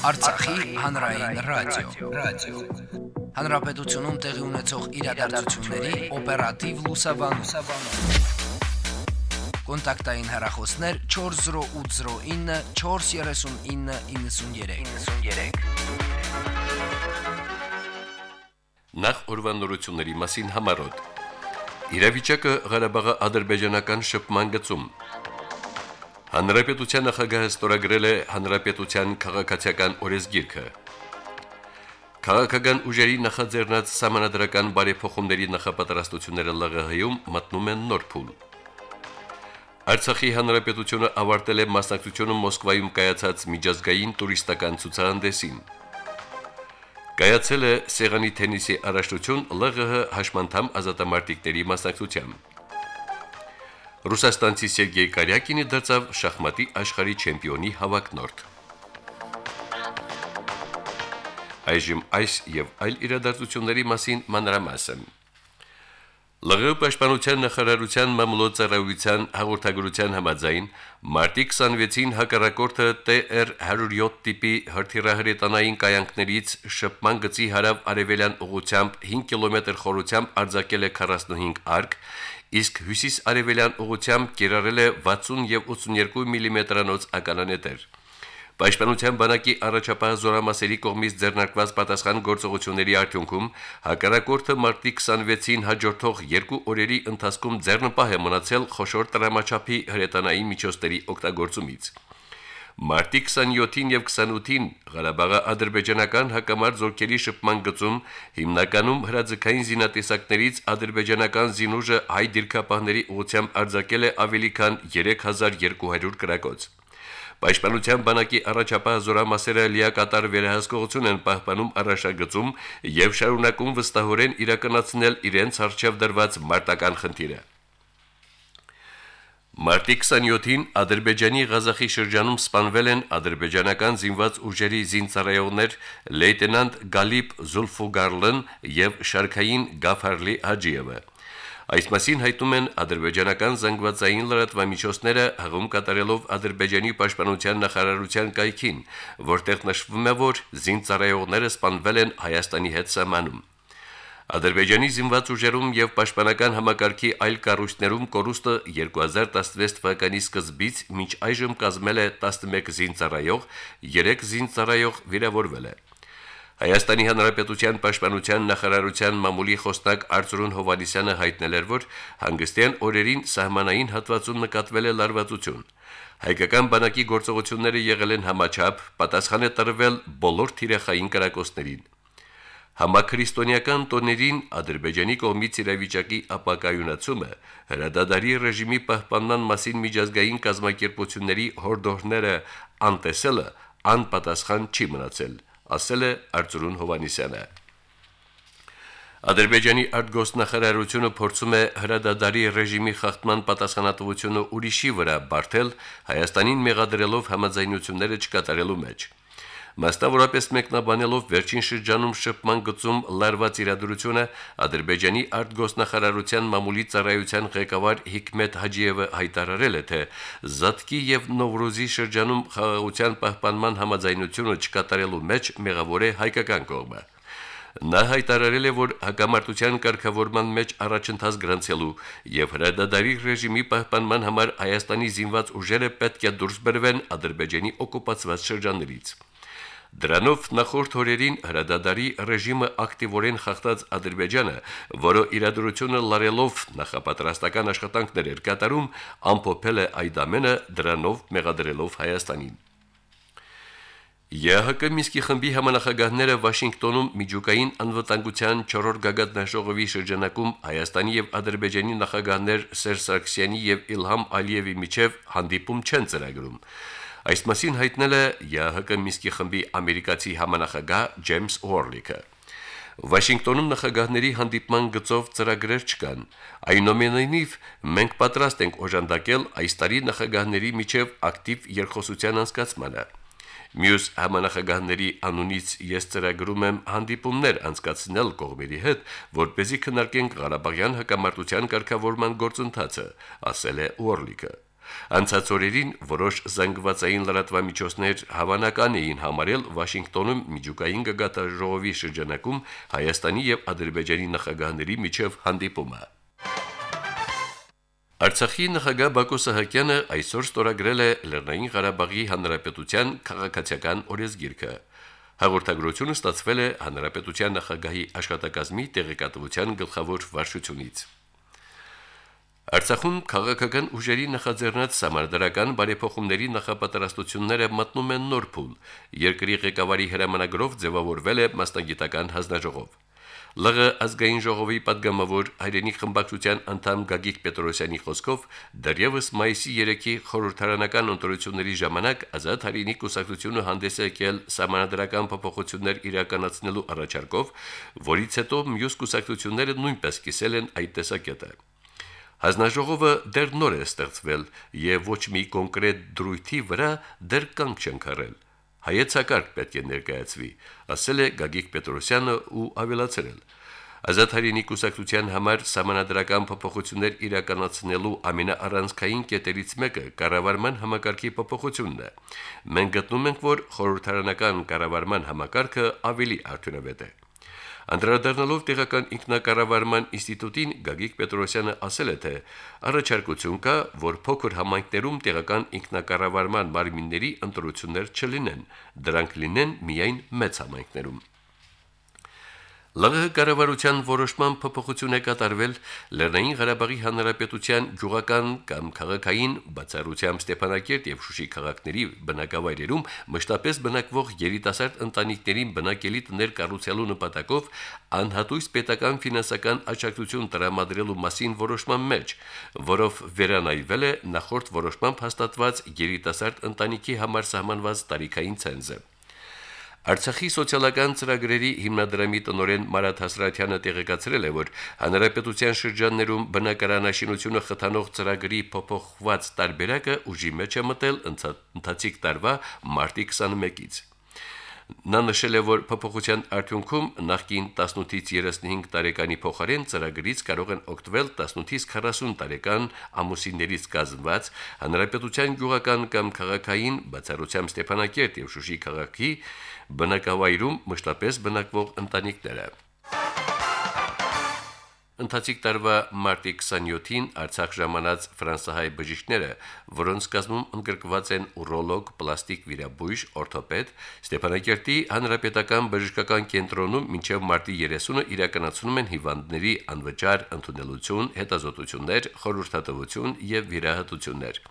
Արցախի հանրային ռադիո, ռադիո։ Հանրապետությունում տեղի ունեցող իրադարձությունների օպերատիվ լուսաբանում։ Կոնտակտային հեռախոսներ 40809 43993։ 93։ Նախ ուրվանորությունների մասին համարոտ։ Իրավիճակը Ղարաբաղի ադրբեջանական շփման գծում Հանրապետության նախագահը ստորագրել է Հանրապետության քաղաքացիական օրեսգիրքը։ Քաղաքական ուժերի նախաձեռնած համանդրական բարեփոխումների նախապատրաստությունները ԼՂՀ-ում մտնում են նոր փուլ։ Արցախի հանրապետությունը ավարտել է մասնակցությունը Մոսկվայում կայացած միջազգային տուրիստական ցուցահանդեսին։ Կայացել է Սեղանի թենիսի առաջնություն ԼՂՀ հաշմանդամ ազատամարտիկների մասնակցությամբ։ Ռուսաստանցի Սերգեյ Կարյակինը դարձավ շախմատի աշխարհի չեմպիոնի հավակնորդ։ Այժմ այս եւ այլ իրադարձությունների մասին մանրամասն։ ԼՂ պաշտպանության նախարարության մամուլոցարայության հաղորդագրության համաձայն մարտի 26-ին հակառակորդը TR 107 տիպի հրթիռահրետանային կայանքներից շփման գծի հարավ արևելյան ուղությամբ 5 կիլոմետր խորությամբ արձակել է 45 արկ, իսկ հյուսիս-արևելյան ուղությամբ կիրառել է 60 եւ 82 մմ-անոց mm ականանետեր։ Պաշտպանության բանակի առաջապահ զորամասերի կողմից ձեռնարկված պատասխան գործողությունների արդյունքում հակառակորդը մարտի 26-ին հաջորդող երկու օրերի ընթացքում ձեռնպահ է մնացել խոշոր տրամաչափի հրետանային միջոցների օգտագործումից։ Մարտի 27-ին եւ 28-ին Ղարաբաղի ադրբեջանական հակամարտ զորքերի շփման գծում հիմնականում հրաձգային զինատեսակներից ադրբեջանական զինուժը հայ դիրքապահների ուղությամբ արձակել է ավելի քան 3200 գրակոց։ Պաշտպանության բանակի առաջապահ զորամասերը լիակատար վերահսկողություն են պահպանում առաջագծում եւ շարունակում վստահորեն իրականացնել իրենց արժեվ դրված մարտական խնդիրը։ Մարտի 27-ին Ադրբեջանի Ղազախի շրջանում սպանվել են ադրբեջանական զինված ուժերի զինծառայողներ լեյտենանտ Գալիբ Զուլֆուգարլն եւ Շարքային Գաֆարլի Հաջիևը։ Այս մասին հայտում են ադրբեջանական զանգվածային լրատվամիջոցները հղում կատարելով Ադրբեջանի պաշտպանության նախարարության կայքին, որտեղ նշվում է, որ զինծառայողները սպանվել են Հայաստանի հետ սահմանում։ Ադրբեջանի զինված ուժերում եւ պաշտպանական համակարգի այլ կառույցներում կորուստը 2016 թվականի սկզբից մինչ այժմ կազմել է 11 զինծառայող, 3 զինծառայող վիրավորվել է։ Հայաստանի Հանրապետության Պաշտպանության նախարարության մամուլի խոսնակ Արծրուն Հովանիսյանը հայտնել էր, որ հանգստյան օրերին սահմանային հատվածում նկատվել է լարվածություն։ Հայկական բանակի գործողությունները եղել են համաչափ, պատասխան է տրվել բոլոր թիրախային կրակոցներին։ Համաքրիստոնեական տոներին Ադրբեջանի կողմից իրավիճակի ապակայունացումը հրադադարի ռեժիմի պահպանման մասին միջազգային կազմակերպությունների հորդորները անտեսելը անպատասխան չի մնացել, ասել է Արծրուն Հովանիսյանը։ Ադրբեջանի արտգոսնախարարությունը փորձում է հրադադարի ռեժիմի խախտման պատասխանատվությունը ուրիշի վրա բարթել Հայաստանին մեղադրելով համաձայնությունները չկատարելու մեջ։ Մասնավորապես մեկնաբանելով վերջին շրջանում շփման գծում լարված իրադրությունը Ադրբեջանի արտգոսնախարարության մամուլի ծառայության ղեկավար Հիկմետ Հաջիևը հայտարարել է, թե Զատկի եւ Նովրոզի շրջանում խաղաղության պահպանման համաձայնությունը չկատարելու մեջ մեղավոր է հայկական կողմը։ Նա հայտարարել է, որ հակամարտության կարգավորման մեջ առաջընթաց գրանցելու եւ հրադադարի ռեժիմի պահպանման համար Հայաստանի զինված ուժերը պետք է դուրս բերվեն Ադրբեջանի օկուպացված շրջաններից։ Դրանով նախորդ օրերին հրադադարի ռեժիմը ակտիվորեն խախտած Ադրբեջանը, որը իրադրությունը լարելով նախապատրաստական աշխատանքներ էր կատարում, ամփոփել է այդ ամենը դրանով մեղադրելով Հայաստանին։ ԵՀԿ Միսկի խմբի համանախագահները Վաշինգտոնում միջուկային անվտանգության 4-րդ գագաթնաժողովի շրջանակում Հայաստանի եւ Ադրբեջանի նախագահներ Սերժ Սարգսյանի եւ Իլհամ Ալիևի միջև հանդիպում չեն ծրագրում։ Այս մասին հայտնել է ՀՀԿ Միսկի խմբի ամերիկացի համանախագահ Ջեյմս Ուորլիկը։ Վաշինգտոնում նախագահների հանդիպման գծով ծրագրեր չկան։ Այնուամենայնիվ մենք պատրաստ ենք օժանդակել այս տարի նախագահների միջև ակտիվ երկխոսության անցկացմանը։ Մյուս համանախագահների անունից ես ծրագրում եմ հանդիպումներ անցկացնել կողմերի հետ, որ เป զի քննարկենք Ղարաբաղյան հակամարտության կարգավորման գործընթացը, ասել է Ուորլիկը։ Անցած օրերին որոշ զանգվածային լրատվամիջոցներ հավանական էին համարել Վաշինգտոնում միջուկային գագաթաժողովի շրջանակում Հայաստանի եւ Ադրբեջանի նախագահների միջև հանդիպումը։ Արցախի նախագահ Բակո Սահակյանը այսօր ստորագրել է Լեռնային Ղարաբաղի Հանրապետության քաղաքացիական օրենսգիրքը։ Հաղորդագրությունը ստացվել է Հանրապետության նախագահի աշխատակազմի տեղեկատվության գլխավոր վարչությունից։ Արցախում քաղաքական ուժերի նախաձեռնած համարդարական բարեփոխումների նախապատրաստությունները մտնում են նոր փուլ։ Երկրի ղեկավարի հրամանագրով ձևավորվել է մասնագիտական հանձնաժողով։ ԼՂ ազգային ժողովի падգամավոր հայրենի խմբակցության անդամ Գագիկ Պետրոսյանի խոսքով դեռևս մայիսի 3-ի խորհրդարանական ընտրությունների ժամանակ ազատ հայրենի կուսակցությունը հանդես է եկել համանդրական փոփոխություններ իրականացնելու առաջարկով, որից հետո մյուս կուսակցությունները նույնպես կիսել են այդ տեսակետը։ Հանձնաժողովը դեռ նոր է ստեղծվել եւ ոչ մի կոնկրետ դրույթի վրա դեռ կանգ չեն քարել։ Հայեցակարգ պետք է ներկայացվի, ասել է Գագիկ Պետրոսյանը ու ավելացրել. Ազատ հայրենի կուսակցության համար համանadrական փոփոխություններ իրականացնելու ամենաառանցքային կետերից մեկը կառավարման համակարգի փոփոխությունն է։ Մենք գտնում ենք, որ խորհրդարանական կառավարման համակարգը ավելի արդյունավետ է։ Անդրադառնալով տեղական ինքնակառավարման ինստիտուտին Գագիկ Պետրոսյանը ասել է, թե առաջարկություն կա, որ փոքր համայնքներում տեղական ինքնակառավարման մարմինների ընտրություններ չլինեն, դրանք լինեն միայն մեծ համայնքներում։ ԼՂՀ կառավարության որոշման փոփոխություն է կատարվել Լեռնային Ղարաբաղի Հանրապետության գյուղական կամ քաղաքային բացառությամբ Ստեփանակերտ եւ Շուշի քաղաքների բնակավայրերում մշտապես բնակվող երիտասարդ ընտանիքներին բնակելի տներ կառուցելու նպատակով անհատույց պետական ֆինանսական աջակցություն տրամադրելու մասին որոշման մեջ, որով վերանայվել է նախորդ որոշմամբ հաստատված երիտասարդ ընտանիքի համար սահմանված տարիքային ցենզը։ Արցախի սոցիալական ծրագրերի հիմնադրամի տնօրեն Մարատ Հասրատյանը տեղեկացրել է, որ հանրապետության շրջաններում բնակարանաշինությունը խթանող ծրագրի փոփոխված տարբերակը ուժի մեջ է մտել ընթացիկ տարվա մարտի 21-ից։ Նա նշել է, որ փոփոխության արդյունքում նախկին 18-ից 35 տարեկանի փոխարեն ծրագրից կարող են օգտվել 18-ից 40 տարեկան ամուսիններից կազմված հանրապետության գյուղական կամ քաղաքային բացառությամբ Ստեփանակերտ եւ Շուշի քաղաքի բնակավայրում մշտապես բնակվող ընտանիքները։ Ընթացիկ տարվա մարտի 27-ին Արցախ ժամանած ֆրանսահայ բժիշկները, որոնց կազմում ընդգրկված են ուրոլոգ, պլաստիկ վիրաբույժ, օրթոպեդ, Ստեփանակերտի հանրապետական բժշկական կենտրոնում մինչև մարտի 30-ը իրականացնում են հիվանդների անվճար ընդունելություն, հետազոտություններ, խորհրդատվություն եւ վիրահատություններ։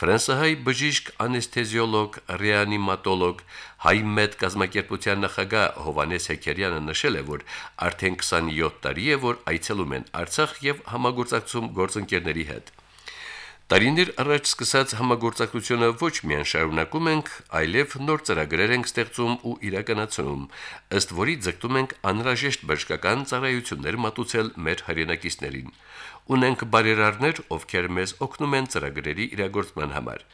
Ֆրանսահայ բժիշկ անեսթեզիոլոգ, ռեանիմատոլոգ Հայմետ կազմակերպության նախագահ Հովանես Հեկերյանը նշել է, որ արդեն 27 տարի է, որ այցելում են Արցախ եւ համագործակցում գործընկերների հետ։ Տարիներ առաջ սկսած համագործակցությունը ոչ միայն շարունակում ենք, այլև նոր ծրագրեր ենք ստեղծում ու իրականացնում, ըստ որի ձգտում ենք անհրաժեշտ բժշկական ծառայություններ մատուցել մեր հայրենակիցներին ունենք բարերարներ, ովքեր մեզ օգնում են ծրագրերի իրագործման համար։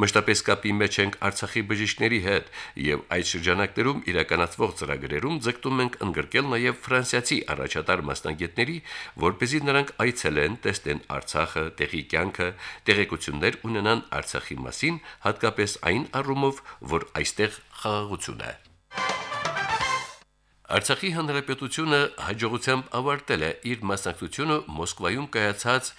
Մշտապես կապի մեջ ենք Արցախի բժիշկների հետ եւ այդ շրջանակներում իրականացվող ծրագրերում ձգտում ենք ընդգրկել նաեւ ֆրանսիացի առաջատար մասնագետների, որ เป զի նրանք այցելեն, տեսնեն Արցախը, տեղի կյանքը, տեղեկություններ ունենան Արցախի մասին, հատկապես այն առումով, որ այստեղ խաղաղություն է։ Արցախի հանրապետությունը հաջողությամբ ավարտել է իր մասնակցությունը Մոսկվայում կայացած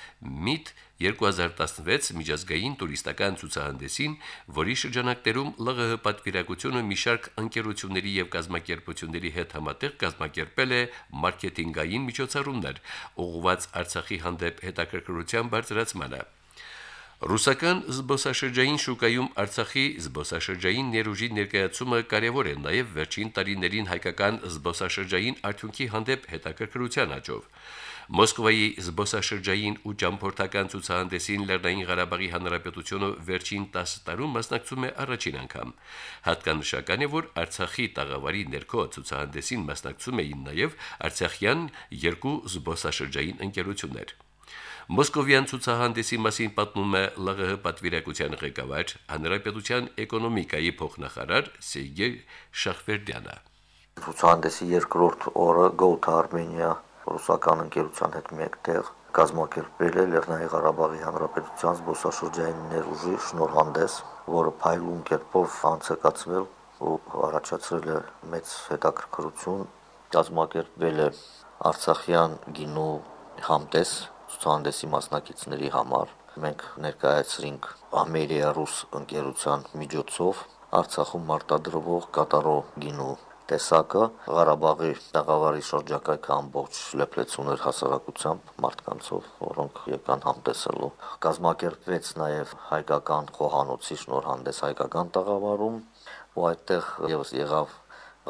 MIT 2016 միջազգային տուրիստական ցուցահանդեսին, որի շրջանակներում ԼՂՀ պատվիրակությունը մի շարք ընկերությունների եւ կազմակերպությունների հետ համատեղ կազմակերպել է մարքեթինգային միջոցառումներ, ուղղված Արցախի հանդեպ հետաքրքրության բարձրացմանը։ Ռուսական զբոսաշրջային շուկայում Արցախի զբոսաշրջային ներուժի ներկայացումը կարևոր է նաև վերջին տարիներին հայկական զբոսաշրջային արդյունքի հանդեպ հետաքրքրության աճով։ Մոսկվայի զբոսաշրջային ու ճամփորդական ցուցահանդեսին Լեռնային Ղարաբաղի Հանրապետությունը վերջին 10 տարում մասնակցում է առաջին անգամ։ Հատկանշական է, որ Արցախի տաղավարի ներքո ցուցահանդեսին մասնակցում էին նաև արցախյան երկու զբոսաշրջային ընկերություններ։ Մոսկովյան ցուցահանդեսի մասին պատմում է ԼՂՀ պատվիրակության ղեկավար Հանրապետության էկոնոմիկայի փոխնախարար Սերգեյ Շախվերդյանը։ Ցուցահանդեսի երկրորդ օրը Go to Armenia ռուսական ընկերության հետ մեկտեղ կազմակերպել է Լեռնային Ղարաբաղի Հանրապետության զբոսաշրջային ներուժի շնորհանդես, որը փայլուն կերպով անցկացվել ու առաջացրել է մեծ հետաքրքրություն, կազմակերպվել է Արցախյան գինու համտես ցուցահանդեսի մասնակիցների համար մենք ներկայացրինք Ամերիա ռուս ընկերության միջոցով Արցախում մարտադրվող կատարո գինու տեսակը Ղարաբաղի տաղավարի շրջակայքը ամբողջ լեփլեցուներ հասարակությամբ մարդկանցով, որոնք եկան համտեսելու։ Կազմակերպվեց նաև հայկական խոհանոցի շնորհանդես հայկական տաղավարում, ու այդտեղ եւս եղավ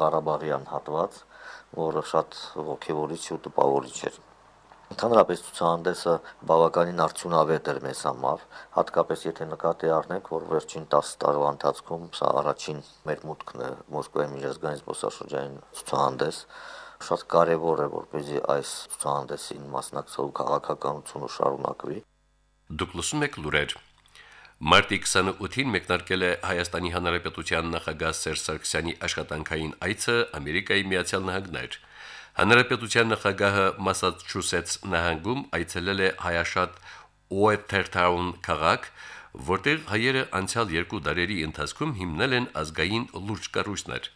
Ղարաբաղյան հատված, որը շատ ողջևորիչ ու տպավորիչ էր։ Ընդհանրապես ցուցահանդեսը բավականին արդյունավետ էր մեզ համար, հատկապես եթե նկատի առնենք, որ վերջին 10 տարվա ընթացքում սա առաջին մեր մուտքն է Մոսկվայի միջազգային զբոսաշրջային ցուցահանդես, շատ կարևոր է որպեսզի այս ցուցահանդեսին մասնակցելու քաղաքականությունը շարունակվի։ Դուք լսում եք լուրեր։ Մարտի 28-ին մեկնարկել է Հայաստանի Հանրապետության նախագահ Սերժ Սարգսյանի աշխատանքային այցը Ամերիկայի Միացյալ Նահանգներ։ Հանրապետության նախագահը Մասաչուսեթս նահանգում այցելել է հայաշատ Ուեթերթաուն քաղաք, որտեղ հայերը անցյալ երկու դարերի ընթացքում հիմնել են ազգային լուրջ կառույցներ։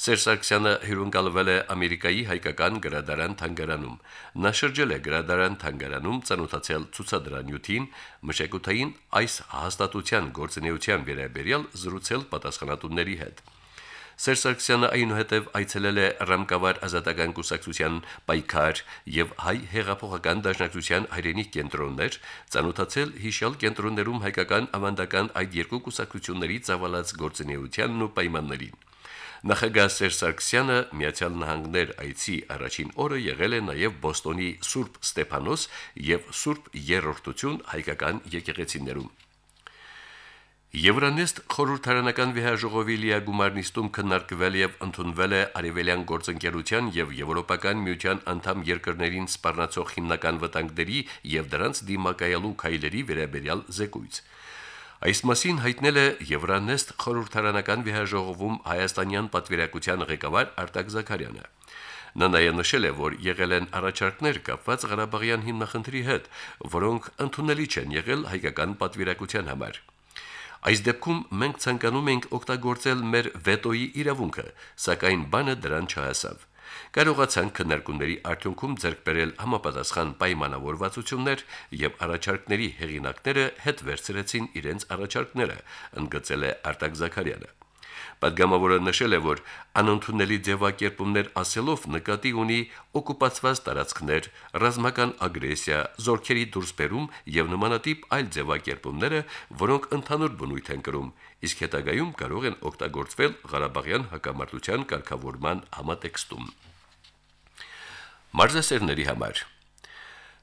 Սերժ Սարգսյանը հյուրընկալվել է Ամերիկայի հայկական գրադարան Թանգարանում։ Նա շրջել է գրադարան Թանգարանում ցանոթացել ցուցադրանյութին, մշակութային այս հաստատության գործունեության վերաբերյալ զրուցել պատասխանատուների հետ։ Սերժ Սարգսյանը այնուհետև այցելել է Ռամկավար ազատական կուսակցության պայքար եւ հայ հեղափոխական դաշնակցության հայրենիք կենտրոններ, ցանոթացել հիշյալ կենտրոններում հայկական ավանդական այդ երկու կուսակցությունների ծավալած գործունեությանն ու պայմաններին։ Նախագահ Սերժ Սարգսյանը Միացյալ Նահանգներ այցի առաջին օրը եղել է նաև Բոստոնի Սուրբ Ստեփանոս եւ Սուրբ Երրորդություն հայկական եկեղեցիներում։ Եվրանեստ խորհրդարանական վեհաժողովի լիագումարնիստում քննարկվել եւ ընդունվել է Արևելյան գործընկերության եւ Եվրոպական միության անդամ երկրներին սպառնացող հիմնական վտանգների եւ դրանց դիմակայելու քայլերի վերաբերյալ զեկույց։ Այս մասին հայտնել է Եվրանեստ խորհրդարանական վեհաժողովում հայաստանյան պատվիրակության ղեկավար Արտակ Զաքարյանը։ Նա նաև նշել է, որ եղել են առաջարկներ կապված Ղարաբաղյան հիմնախնդրի հետ, որոնք ընդունելի չեն եղել հայկական պատվիրակության համար։ Այս դեպքում մենք ցանկանում ենք օգտագործել մեր վետոյի իրավունքը, սակայն բանը դրան չհասավ։ Կարողացանք քննարկումների արդյունքում ձեռք բերել համապատասխան պայմանավորվածություններ եւ առաջարկների հեղինակները հետ վերցրեցին իրենց առաջարկները, ընդգծել է Արտակ Զաքարյանը։ Պատգամավորը նշել է, որ անընդունելի ձևակերպումներ ասելով նկատի ունի օկուպացված տարածքներ, ռազմական ագրեսիա, զորքերի դուրսբերում եւ նմանատիպ այլ ձևակերպումները, որոնք ընդհանուր բնույթ են կրում, իսկ հետագայում կարող են օգտագործվել Ղարաբաղյան հակամարտության կարգավորման համատեքստում։ Մարզասերների համար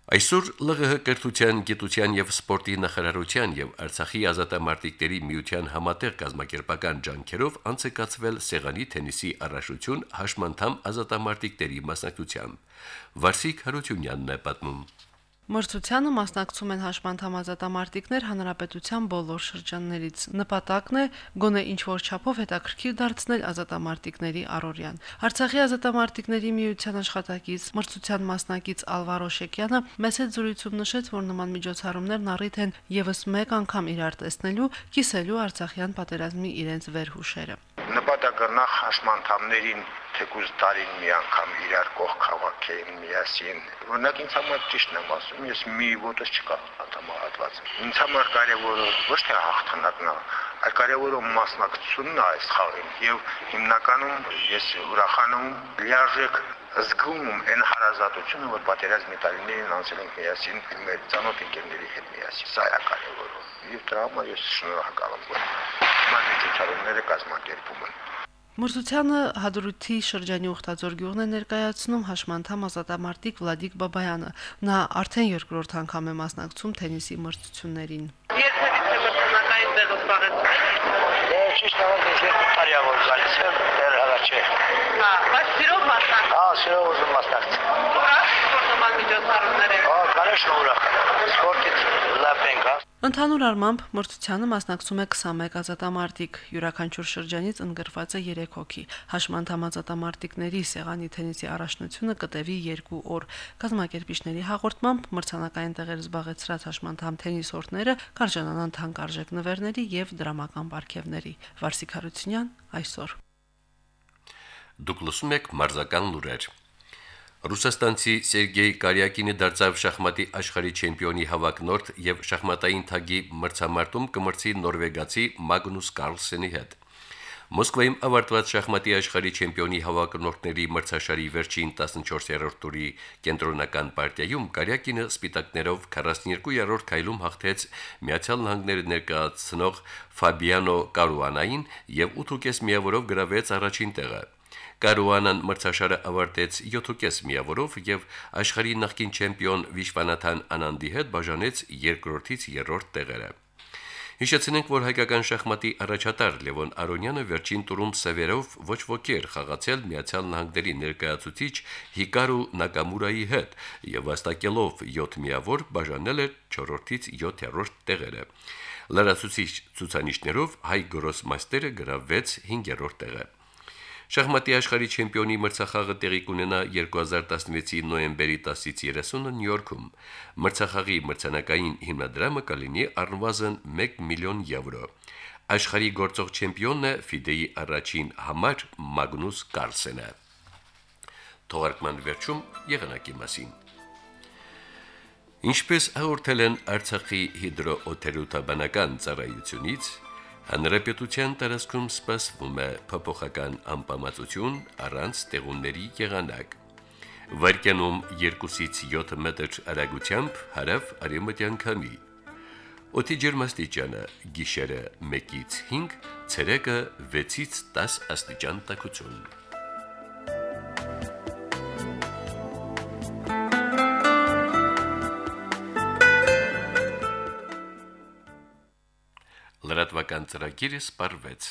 Այսօր ԼՂՀ կրթության, գիտության եւ սպորտի նախարարության եւ Արցախի ազատամարտիկների միության համատեղ կազմակերպական ջանքերով անցկացվել սեղանի թենիսի առաջություն հաշմանդամ ազատամարտիկների մասնակցությամբ։ Վարսիկ Հարությունյանն է պատմում. Մրցությանը մասնակցում են հաշմանդամ ազատամարտիկներ հանրապետության բոլոր շրջաններից։ Նպատակն է գոնե ինչ որ չափով հետաքրքիր դարձնել ազատամարտիկների առօրյան։ Արցախի ազատամարտիկների միության աշխատակից մրցության մասնակից Ալվարո Շեկյանը մեծ զրույցում նշեց, որ նման միջոցառումներն առիթ են եւս մեկ անգամ իրար տեսնելու, կիսելու Արցախյան պատերազմի իրենց վերհուշերը։ Նպատակը նախ հաշմանդամներին թեկուզ տարին մի անգամ իրար կողք քաղաքային միասին։ Օրինակ ինձ համար ճիշտն եմ ասում, ես մի ոտս չկա անդամահատված։ Ինձ համար կարևորը ոչ թե հաղթանակն է, այլ կարևորը մասնակցությունն է այս խաղին եւ հիմնականում ես ուրախանում լիարժեք զգում այն հարազատությունը, որ պատերազմի տարիներին անցել ենք միասին մեր ցանոթ ընկերների հետ միասին։ Սա է կարևորը։ Եվ դրա համար ես շնորհակալ եմ, որ նման միջոցառումները կազմակերպում են։ Մրցությանը հադրութի շրջանի ուխտաձոր գյուղն է ներկայացնում հաշմանդամ ազատամարտիկ Վլադիկ Բաբայանը։ Նա արդեն երկրորդ անգամ է մասնակցում թենիսի մրցություններին։ Երբևիցե մրցանակային տեղը զբաղեցրել Դե ճիշտ է, ես երկու տարի ա որ գալիս եմ, դեռ հələ չէ։ Հա, բայց սիրով մասնակցել։ Հա, սիրով ուզում մասնակցել։ Ուրախ որ նման միջոցառումներ են։ Հա, конечно, ուրախ։ Սպորտից լավ ենք, հա։ Ընդհանուր առմամբ մրցությանը մասնակցում է 21 ազատամարտիկ, յուրաքանչյուր շրջանից ընդգրկված է 3 հոգի։ Հաշմանդամ ազատամարտիկների սեղանի թենիսի առաջնությունը կտևի 2 օր։ Կազմակերպիչների հաղորդմամբ մրցանակային տեղեր զբաղեցրած հաշմանդամ թենիսորտները կարժանանան թանկարժեք նվերների եւ դրամական պարգևների։ Վարսիկ Հարությունյան այսօր։ Դուք լսում եք մարզական լուրեր։ Ռուսաստանցի Սերգեյ Կարյակինը դարձավ շախմատի աշխարհի չեմպիոնի հավակնորդ եւ շախմատային թագի մրցամարտում կմրցի նորվեգացի Մագնուս Կարլսենի հետ։ Մոսկվայում ավարտված շախմատի աշխարհի չեմպիոնի հավակնորդների մրցաշարի վերջին 14-րդ տուրի կենտրոնական պարտիայում Կարյակինը սպիտակներով 42-րդ քայլում հաղթեց Միացյալ Նահանգները ներկայացնող Ֆաբիանո Կարուանային եւ 8.5 միավորով գրավեց առաջին տեղը։ Կարուանան մրցաշարը ավարտեց 7.5 միավորով եւ աշխարհի նախկին չեմպիոն Վիշվանաթան Անանդի հետ բաժանեց երկրորդից երրորդ տեղերը։ Հիշեցնենք, որ հայկական շախմատի առաջատար Լևոն Արոնյանը վերջին տուրում սևերով ոչ ոքի էր խաղացել Միացյալ Նահանգների ներկայացուցիչ Հիկարու Նակամուրայի հետ եւ վաստակելով 7 միավոր բաժանել էր 4-ից 7-րդ տեղերը։ Լրացուցիչ ցուցանիշներով հայ գրոսմաստերը գրավեց 5-րդ տեղը։ Շախմատի աշխարհի չեմպիոնի մրցախաղը տեղի կունենա 2016-ի նոյեմբերի 10-ից 30-ը Նյու Յորքում։ Մրցախաղի մրցանակային հիմնադրամը կլինի առնվազն 1 միլիոն եվրո։ Աշխարհի գործող չեմպիոնն է FIDE-ի առաջին համար Մագնուս Կարլսենը։ Թողարկման վերջում եղանակի մասին։ Ինչպես հաղորդել են Արցախի հիդրոօթերոթաբանական ծառայությունից, Հանրապետության տարածքում սպասվում է փոփոխական անպամացություն առանց տեղունների եղանակ։ Վարկյանում 2-ից 7 մետր արագությամբ հարավ արևմտյան քամի։ Օդի ջերմաստիճանը՝ գիշերը 1-ից 5, ցերեկը 6-ից 10 աստիճան տաքություն։ Լրատվական ծրագիրը սպարվեց։